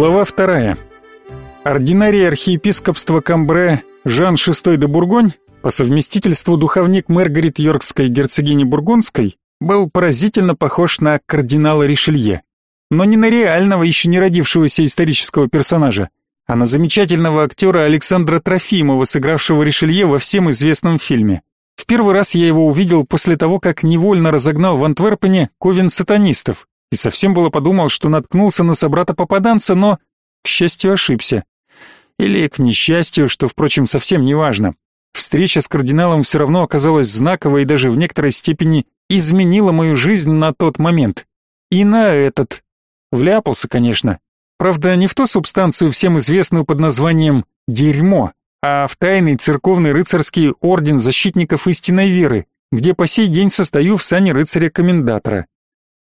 Глава вторая. Ординарий архиепископства Камбре Жан VI де Бургонь, по совместительству духовник Маргарет Йоркской герцогини Бургундской, был поразительно похож на кардинала Ришелье. Но не на реального, еще не родившегося исторического персонажа, а на замечательного актера Александра Трофимова, сыгравшего Ришелье во всем известном фильме. В первый раз я его увидел после того, как невольно разогнал в Антверпене ковен сатанистов, и совсем было подумал, что наткнулся на собрата-попаданца, но, к счастью, ошибся. Или к несчастью, что, впрочем, совсем не важно. Встреча с кардиналом все равно оказалась знаковой и даже в некоторой степени изменила мою жизнь на тот момент. И на этот. Вляпался, конечно. Правда, не в ту субстанцию, всем известную под названием «дерьмо», а в тайный церковный рыцарский орден защитников истинной веры, где по сей день состою в сане рыцаря-комендатора.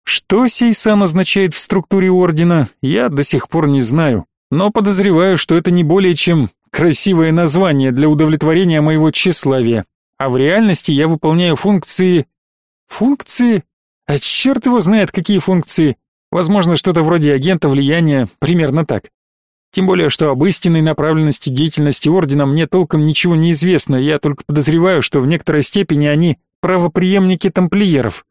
Что сей сан означает в структуре ордена, я до сих пор не знаю, но подозреваю, что это не более чем красивое название для удовлетворения моего тщеславия, а в реальности я выполняю функции... Функции? А черт его знает, какие функции. Возможно, что-то вроде агента влияния, примерно так. Тем более, что об истинной направленности деятельности ордена мне толком ничего не известно, я только подозреваю, что в некоторой степени они правопреемники тамплиеров.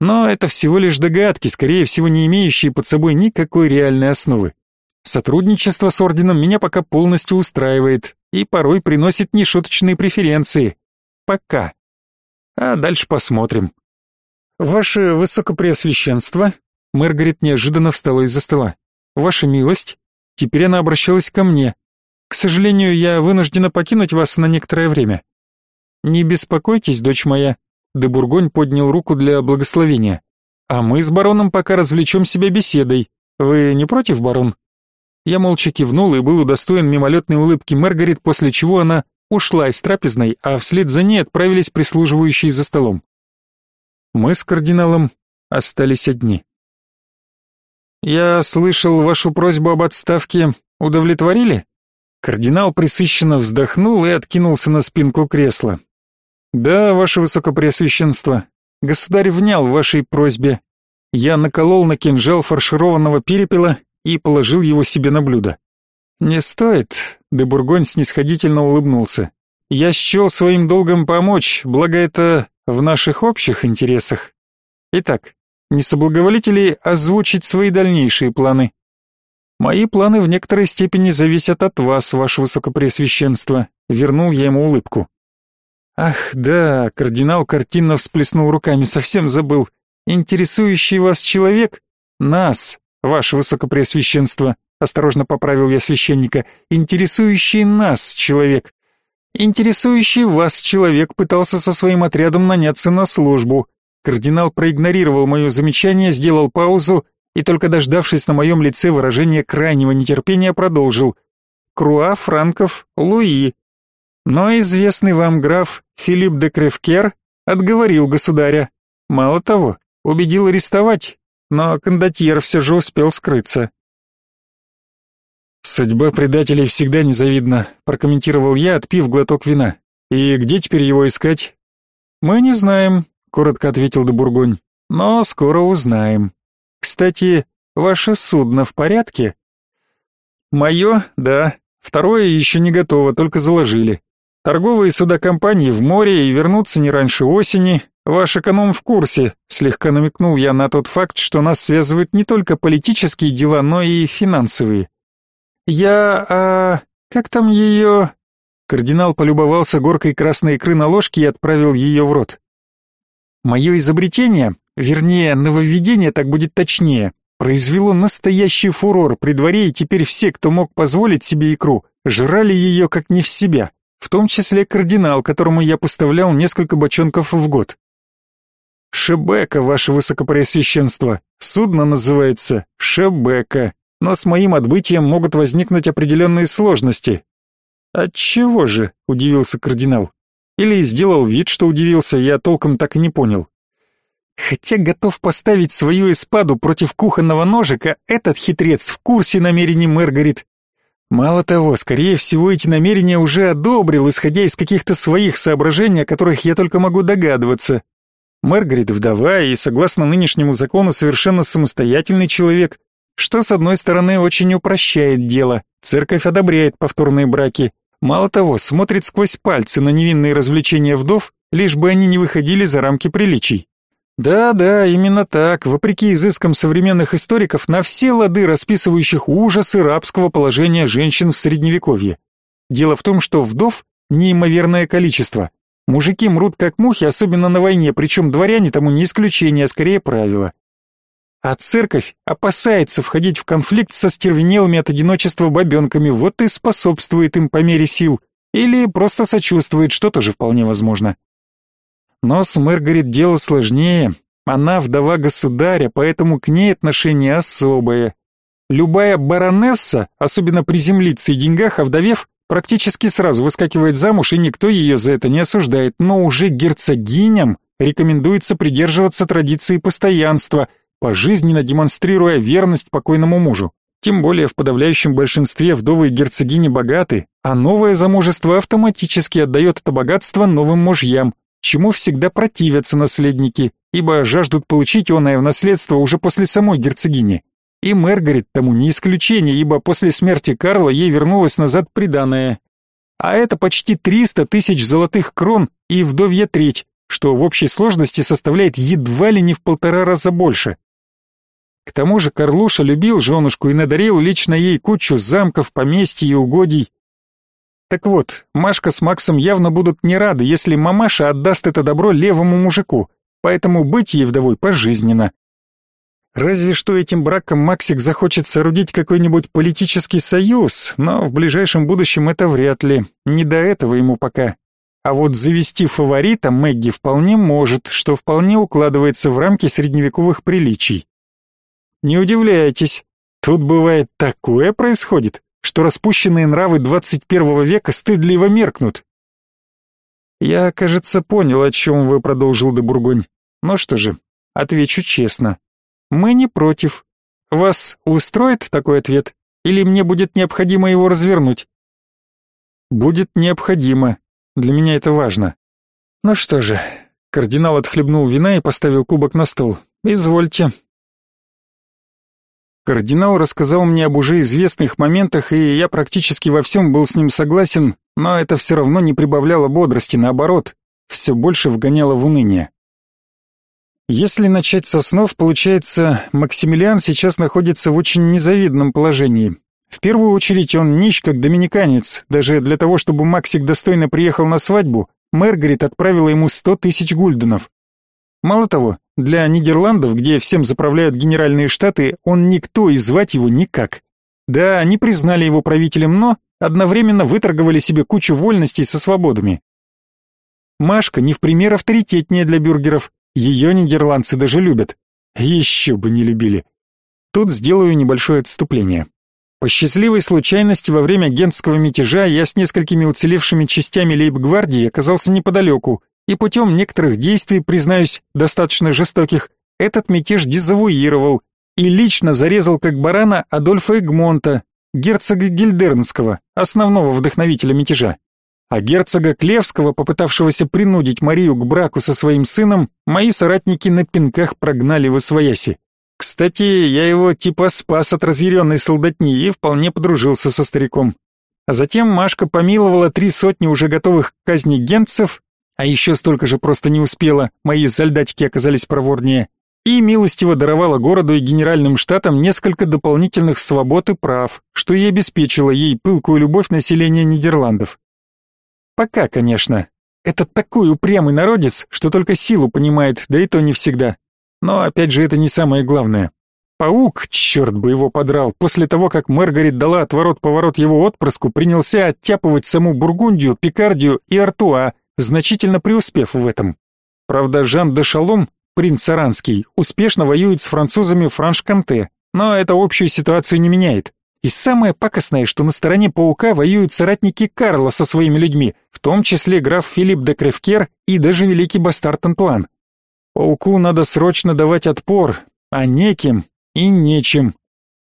Но это всего лишь догадки, скорее всего, не имеющие под собой никакой реальной основы. Сотрудничество с орденом меня пока полностью устраивает и порой приносит нешуточные преференции. Пока. А дальше посмотрим. Ваше Высокопреосвященство, Маргарет неожиданно встала из-за стола. Ваша милость, теперь она обращалась ко мне. К сожалению, я вынуждена покинуть вас на некоторое время. Не беспокойтесь, дочь моя, Де Бургонь поднял руку для благословения. «А мы с бароном пока развлечем себя беседой. Вы не против, барон?» Я молча кивнул и был удостоен мимолетной улыбки Маргарет, после чего она ушла из трапезной, а вслед за ней отправились прислуживающие за столом. Мы с кардиналом остались одни. «Я слышал, вашу просьбу об отставке удовлетворили?» Кардинал присыщенно вздохнул и откинулся на спинку кресла. Да, ваше высокопреосвященство, государь внял вашей просьбе. Я наколол на кинжал фаршированного перепела и положил его себе на блюдо. Не стоит, де Бургонь снисходительно улыбнулся. Я счел своим долгом помочь, благо это в наших общих интересах. Итак, не соблаговолите ли озвучить свои дальнейшие планы? Мои планы в некоторой степени зависят от вас, ваше высокопреосвященство, вернул я ему улыбку. Ах, да, кардинал картинно всплеснул руками, совсем забыл. Интересующий вас человек? Нас, ваше высокопреосвященство, осторожно поправил я священника. Интересующий нас человек. Интересующий вас человек пытался со своим отрядом наняться на службу. Кардинал проигнорировал мое замечание, сделал паузу и только дождавшись на моем лице выражения крайнего нетерпения продолжил. Круа Франков Луи, но известный вам граф Филипп де Кревкер отговорил государя. Мало того, убедил арестовать, но кондотьер все же успел скрыться. «Судьба предателей всегда незавидна», — прокомментировал я, отпив глоток вина. «И где теперь его искать?» «Мы не знаем», — коротко ответил де Бургонь. «Но скоро узнаем. Кстати, ваше судно в порядке?» «Мое, да. Второе еще не готово, только заложили. Торговые суда компании в море и вернутся не раньше осени. Ваш эконом в курсе, слегка намекнул я на тот факт, что нас связывают не только политические дела, но и финансовые. Я, а, как там ее... Кардинал полюбовался горкой красной икры на ложке и отправил ее в рот. Мое изобретение, вернее, нововведение, так будет точнее, произвело настоящий фурор при дворе, и теперь все, кто мог позволить себе икру, жрали ее как не в себя в том числе кардинал, которому я поставлял несколько бочонков в год. Шебека, ваше высокопреосвященство. Судно называется Шебека, но с моим отбытием могут возникнуть определенные сложности. Отчего же? удивился кардинал. Или сделал вид, что удивился, я толком так и не понял. Хотя готов поставить свою эспаду против кухонного ножика, этот хитрец в курсе намерений Мэргарит Мало того, скорее всего, эти намерения уже одобрил, исходя из каких-то своих соображений, о которых я только могу догадываться. Маргарет вдова и, согласно нынешнему закону, совершенно самостоятельный человек, что с одной стороны очень упрощает дело, церковь одобряет повторные браки, мало того, смотрит сквозь пальцы на невинные развлечения вдов, лишь бы они не выходили за рамки приличий. Да-да, именно так, вопреки изыскам современных историков, на все лады расписывающих ужасы рабского положения женщин в Средневековье. Дело в том, что вдов неимоверное количество. Мужики мрут как мухи, особенно на войне, причем дворяне тому не исключение, а скорее правило. А церковь опасается входить в конфликт со стервенелыми от одиночества бабенками, вот и способствует им по мере сил, или просто сочувствует, что тоже вполне возможно. Но с Мэргарет дело сложнее. Она вдова государя, поэтому к ней отношение особое. Любая баронесса, особенно при и деньгах, овдовев, практически сразу выскакивает замуж, и никто ее за это не осуждает, но уже герцогиням рекомендуется придерживаться традиции постоянства, пожизненно демонстрируя верность покойному мужу. Тем более в подавляющем большинстве вдовы и герцогини богаты, а новое замужество автоматически отдает это богатство новым мужьям, чему всегда противятся наследники, ибо жаждут получить оное в наследство уже после самой герцогини. И Мэргарет тому не исключение, ибо после смерти Карла ей вернулось назад приданое. А это почти 300 тысяч золотых крон и вдовья треть, что в общей сложности составляет едва ли не в полтора раза больше. К тому же Карлуша любил женушку и надарил лично ей кучу замков, поместьй и угодий, так вот, Машка с Максом явно будут не рады, если мамаша отдаст это добро левому мужику, поэтому быть ей вдовой пожизненно. Разве что этим браком Максик захочет соорудить какой-нибудь политический союз, но в ближайшем будущем это вряд ли, не до этого ему пока. А вот завести фаворита Мэгги вполне может, что вполне укладывается в рамки средневековых приличий. Не удивляйтесь, тут бывает такое происходит что распущенные нравы 21 века стыдливо меркнут. Я, кажется, понял, о чем вы, продолжил де Бургонь. Ну что же, отвечу честно. Мы не против. Вас устроит такой ответ? Или мне будет необходимо его развернуть? Будет необходимо. Для меня это важно. Ну что же, кардинал отхлебнул вина и поставил кубок на стол. Извольте. Кардинал рассказал мне об уже известных моментах, и я практически во всем был с ним согласен, но это все равно не прибавляло бодрости, наоборот, все больше вгоняло в уныние. Если начать со снов, получается, Максимилиан сейчас находится в очень незавидном положении. В первую очередь он нищ, как доминиканец. Даже для того, чтобы Максик достойно приехал на свадьбу, Мэргарет отправила ему сто тысяч гульденов. Мало того, для Нидерландов, где всем заправляют генеральные штаты, он никто и звать его никак. Да, они признали его правителем, но одновременно выторговали себе кучу вольностей со свободами. Машка не в пример авторитетнее для бюргеров, ее нидерландцы даже любят. Еще бы не любили. Тут сделаю небольшое отступление. По счастливой случайности во время гентского мятежа я с несколькими уцелевшими частями лейб-гвардии оказался неподалеку, и путем некоторых действий, признаюсь, достаточно жестоких, этот мятеж дезавуировал и лично зарезал как барана Адольфа Эгмонта, герцога Гильдернского, основного вдохновителя мятежа. А герцога Клевского, попытавшегося принудить Марию к браку со своим сыном, мои соратники на пинках прогнали в Освояси. Кстати, я его типа спас от разъяренной солдатни и вполне подружился со стариком. А затем Машка помиловала три сотни уже готовых к казни генцев а еще столько же просто не успела, мои солдатики оказались проворнее, и милостиво даровала городу и генеральным штатам несколько дополнительных свобод и прав, что и обеспечило ей пылкую любовь населения Нидерландов. Пока, конечно. Это такой упрямый народец, что только силу понимает, да и то не всегда. Но опять же это не самое главное. Паук, черт бы его подрал, после того, как Маргарет дала отворот-поворот его отпрыску, принялся оттяпывать саму Бургундию, Пикардию и Артуа, значительно преуспев в этом. Правда, Жан де Шалом, принц Аранский, успешно воюет с французами Франш-Канте, но это общую ситуацию не меняет. И самое пакостное, что на стороне паука воюют соратники Карла со своими людьми, в том числе граф Филипп де Кревкер и даже великий бастард Антуан. Пауку надо срочно давать отпор, а неким и нечем.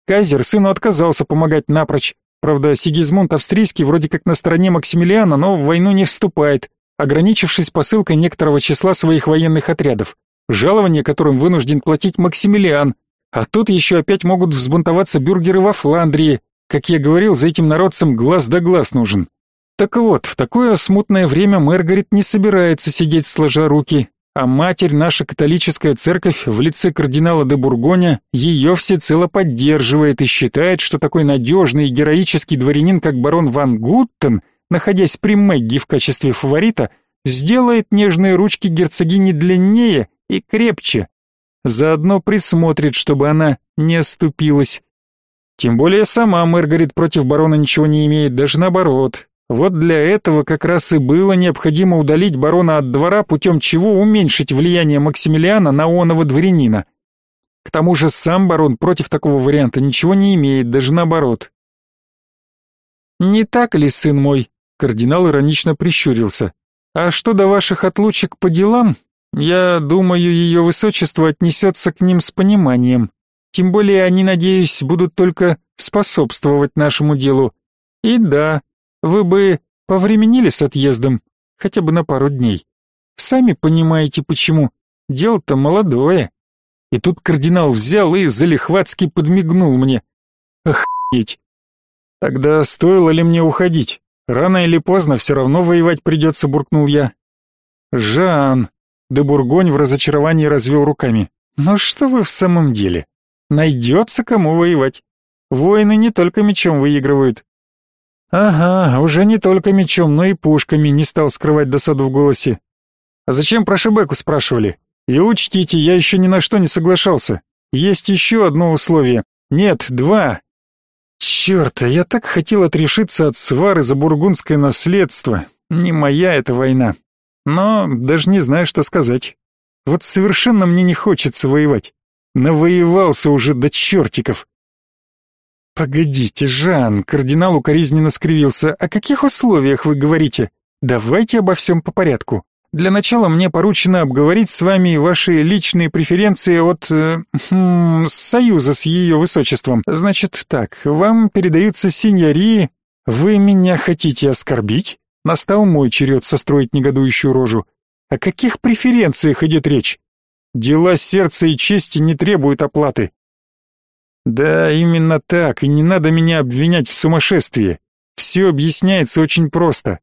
Кайзер сыну отказался помогать напрочь. Правда, Сигизмунд Австрийский вроде как на стороне Максимилиана, но в войну не вступает, ограничившись посылкой некоторого числа своих военных отрядов, жалование которым вынужден платить Максимилиан, А тут еще опять могут взбунтоваться бюргеры во Фландрии. Как я говорил, за этим народцем глаз да глаз нужен. Так вот, в такое смутное время Мэргарет не собирается сидеть сложа руки, а матерь, наша католическая церковь в лице кардинала де Бургоня, ее всецело поддерживает и считает, что такой надежный и героический дворянин, как барон Ван Гуттен, находясь при Мэгги в качестве фаворита, сделает нежные ручки герцогини длиннее и крепче. Заодно присмотрит, чтобы она не оступилась. Тем более сама Маргарет против барона ничего не имеет, даже наоборот. Вот для этого как раз и было необходимо удалить барона от двора, путем чего уменьшить влияние Максимилиана на оного дворянина. К тому же сам барон против такого варианта ничего не имеет, даже наоборот. «Не так ли, сын мой?» — кардинал иронично прищурился. «А что до ваших отлучек по делам, я думаю, ее высочество отнесется к ним с пониманием. Тем более они, надеюсь, будут только способствовать нашему делу. И да, вы бы повременили с отъездом, хотя бы на пару дней. Сами понимаете почему. Дело-то молодое. И тут кардинал взял и залихватски подмигнул мне. Охуеть. Тогда стоило ли мне уходить? Рано или поздно все равно воевать придется, буркнул я. Жан. Де Бургонь в разочаровании развел руками. Ну что вы в самом деле? Найдется кому воевать. Воины не только мечом выигрывают. Ага, уже не только мечом, но и пушками, не стал скрывать досаду в голосе. А зачем про Шебеку спрашивали? И учтите, я еще ни на что не соглашался. Есть еще одно условие. Нет, два. Черт, а я так хотел отрешиться от свары за бургундское наследство. Не моя эта война. Но даже не знаю, что сказать. Вот совершенно мне не хочется воевать. Навоевался уже до чертиков. Погодите, Жан, кардинал укоризненно скривился. О каких условиях вы говорите? Давайте обо всем по порядку. Для начала мне поручено обговорить с вами ваши личные преференции от э, хм, союза с ее высочеством. Значит так, вам передаются синьории. Вы меня хотите оскорбить? Настал мой черед состроить негодующую рожу. О каких преференциях идет речь? Дела сердца и чести не требуют оплаты. Да, именно так, и не надо меня обвинять в сумасшествии. Все объясняется очень просто.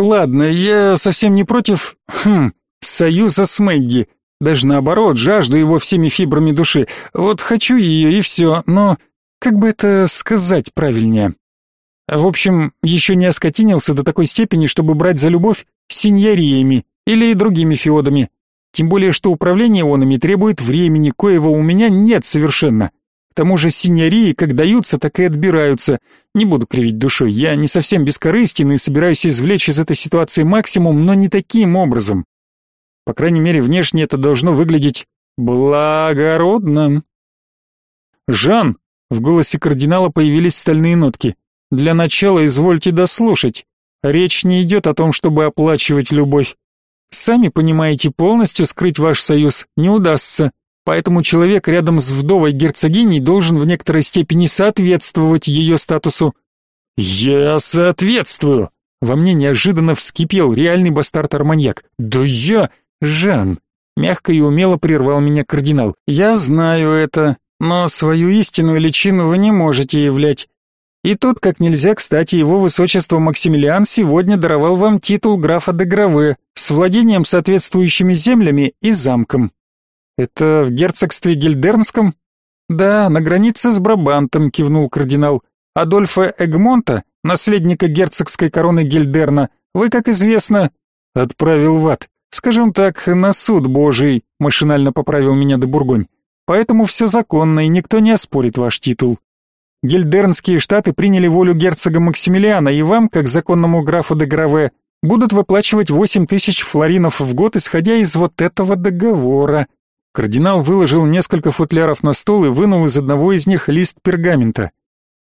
Ладно, я совсем не против, хм, союза с Мэгги. Даже наоборот, жажду его всеми фибрами души. Вот хочу ее и все, но как бы это сказать правильнее? В общем, еще не оскотинился до такой степени, чтобы брать за любовь синьориями или другими феодами. Тем более, что управление онами требует времени, коего у меня нет совершенно. К тому же синьории как даются, так и отбираются. Не буду кривить душой, я не совсем бескорыстен и собираюсь извлечь из этой ситуации максимум, но не таким образом. По крайней мере, внешне это должно выглядеть благородно. «Жан!» — в голосе кардинала появились стальные нотки. «Для начала извольте дослушать. Речь не идет о том, чтобы оплачивать любовь. Сами понимаете, полностью скрыть ваш союз не удастся, поэтому человек рядом с вдовой герцогиней должен в некоторой степени соответствовать ее статусу. Я соответствую. Во мне неожиданно вскипел реальный бастард-арманьяк. Да я, Жан, мягко и умело прервал меня кардинал. Я знаю это, но свою истинную личину вы не можете являть. И тут, как нельзя кстати, его высочество Максимилиан сегодня даровал вам титул графа де Граве с владением соответствующими землями и замком. Это в герцогстве Гильдернском? Да, на границе с Брабантом, кивнул кардинал. Адольфа Эгмонта, наследника герцогской короны Гильдерна, вы, как известно, отправил в ад. Скажем так, на суд Божий, машинально поправил меня де Бургонь. Поэтому все законно, и никто не оспорит ваш титул. Гильдернские штаты приняли волю герцога Максимилиана, и вам, как законному графу де Граве, будут выплачивать восемь тысяч флоринов в год, исходя из вот этого договора. Кардинал выложил несколько футляров на стол и вынул из одного из них лист пергамента,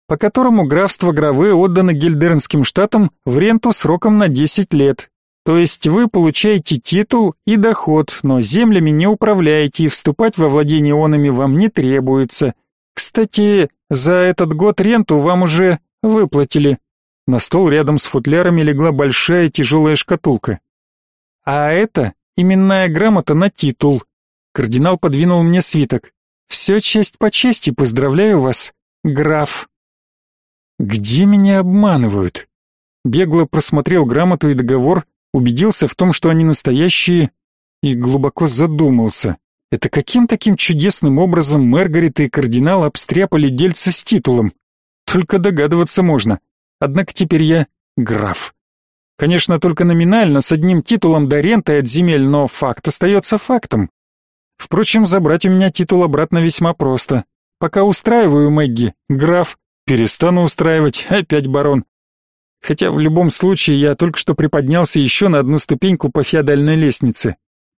по которому графство Граве отдано Гильдернским штатам в ренту сроком на 10 лет. То есть вы получаете титул и доход, но землями не управляете и вступать во владение онами вам не требуется. Кстати, за этот год ренту вам уже выплатили. На стол рядом с футлярами легла большая тяжелая шкатулка. А это именная грамота на титул. Кардинал подвинул мне свиток. Все честь по чести, поздравляю вас, граф. Где меня обманывают? Бегло просмотрел грамоту и договор, убедился в том, что они настоящие, и глубоко задумался. Это каким таким чудесным образом Мэргарит и кардинал обстряпали дельца с титулом? Только догадываться можно. Однако теперь я граф. Конечно, только номинально, с одним титулом до ренты от земель, но факт остается фактом. Впрочем, забрать у меня титул обратно весьма просто. Пока устраиваю Мэгги, граф, перестану устраивать, опять барон. Хотя в любом случае я только что приподнялся еще на одну ступеньку по феодальной лестнице.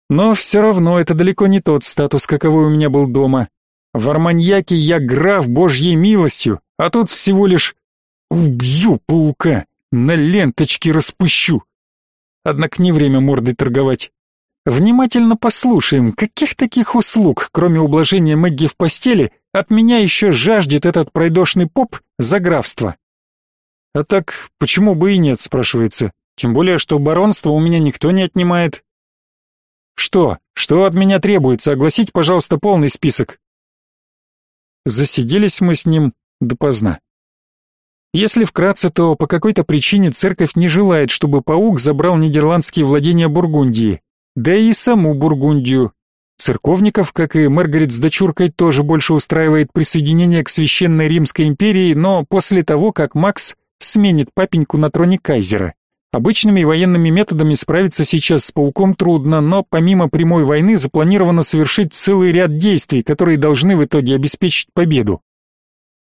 Но все равно это далеко не тот статус, каковой у меня был дома. В Арманьяке я граф божьей милостью, а тут всего лишь убью паука на ленточке распущу. Однако не время мордой торговать. Внимательно послушаем, каких таких услуг, кроме ублажения Мэгги в постели, от меня еще жаждет этот пройдошный поп за графство. А так, почему бы и нет, спрашивается. Тем более, что баронство у меня никто не отнимает. Что? Что от меня требуется? Огласить, пожалуйста, полный список. Засиделись мы с ним допоздна. Если вкратце, то по какой-то причине церковь не желает, чтобы паук забрал нидерландские владения Бургундии, да и саму Бургундию. Церковников, как и Маргарет с дочуркой, тоже больше устраивает присоединение к Священной Римской империи, но после того, как Макс сменит папеньку на троне кайзера. Обычными военными методами справиться сейчас с пауком трудно, но помимо прямой войны запланировано совершить целый ряд действий, которые должны в итоге обеспечить победу.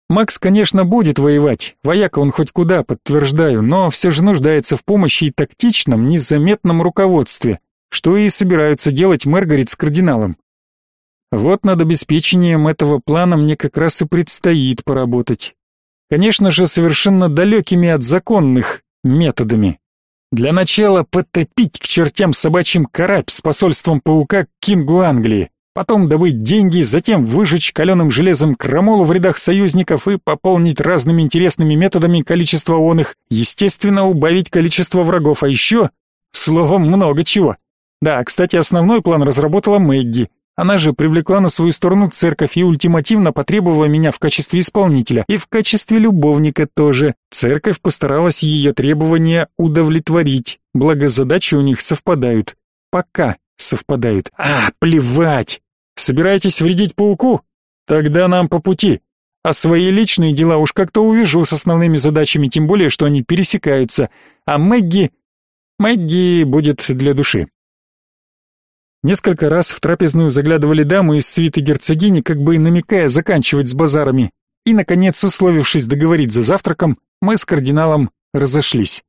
Макс, конечно, будет воевать, вояка он хоть куда, подтверждаю, но все же нуждается в помощи и тактичном, незаметном руководстве, что и собираются делать Маргарет с кардиналом. Вот над обеспечением этого плана мне как раз и предстоит поработать. Конечно же, совершенно далекими от законных методами. Для начала потопить к чертям собачьим карабь с посольством паука к Кингу Англии потом добыть деньги, затем выжечь каленым железом крамолу в рядах союзников и пополнить разными интересными методами количество он естественно, убавить количество врагов, а еще, словом, много чего. Да, кстати, основной план разработала Мэгги. Она же привлекла на свою сторону церковь и ультимативно потребовала меня в качестве исполнителя, и в качестве любовника тоже. Церковь постаралась ее требования удовлетворить, благо задачи у них совпадают. Пока совпадают. А, плевать! Собираетесь вредить пауку? Тогда нам по пути. А свои личные дела уж как-то увяжу с основными задачами, тем более, что они пересекаются. А Мэгги... Мэгги будет для души. Несколько раз в трапезную заглядывали дамы из свиты герцогини, как бы намекая заканчивать с базарами. И, наконец, условившись договорить за завтраком, мы с кардиналом разошлись.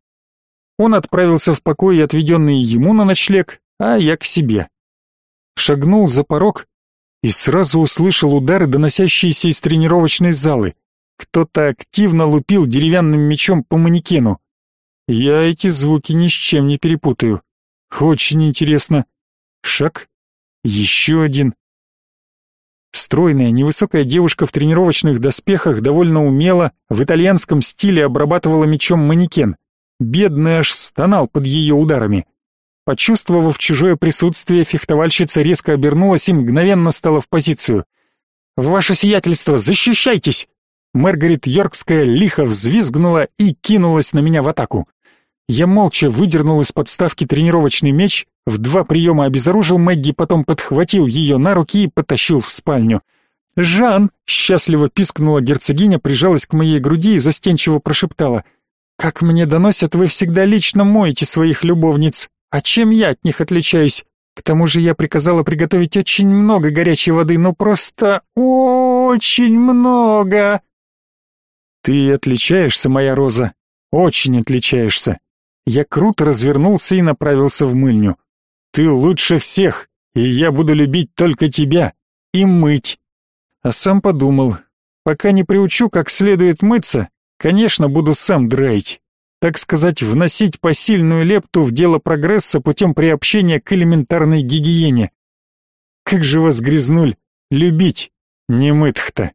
Он отправился в покой, отведенный ему на ночлег, а я к себе. Шагнул за порог и сразу услышал удары, доносящиеся из тренировочной залы. Кто-то активно лупил деревянным мечом по манекену. Я эти звуки ни с чем не перепутаю. Очень интересно. Шаг. Еще один. Стройная, невысокая девушка в тренировочных доспехах довольно умело, в итальянском стиле обрабатывала мечом манекен. Бедный аж стонал под ее ударами. Почувствовав чужое присутствие, фехтовальщица резко обернулась и мгновенно стала в позицию. «Ваше сиятельство, защищайтесь!» Маргарет Йоркская лихо взвизгнула и кинулась на меня в атаку. Я молча выдернул из подставки тренировочный меч, в два приема обезоружил Мэгги, потом подхватил ее на руки и потащил в спальню. «Жан!» — счастливо пискнула герцогиня, прижалась к моей груди и застенчиво прошептала. «Как мне доносят, вы всегда лично моете своих любовниц!» А чем я от них отличаюсь? К тому же я приказала приготовить очень много горячей воды, ну просто очень много. Ты отличаешься, моя роза, очень отличаешься. Я круто развернулся и направился в мыльню. Ты лучше всех, и я буду любить только тебя и мыть. А сам подумал, пока не приучу как следует мыться, конечно, буду сам драить так сказать, вносить посильную лепту в дело прогресса путем приобщения к элементарной гигиене. Как же вас, грязнуль, любить, не мытх-то.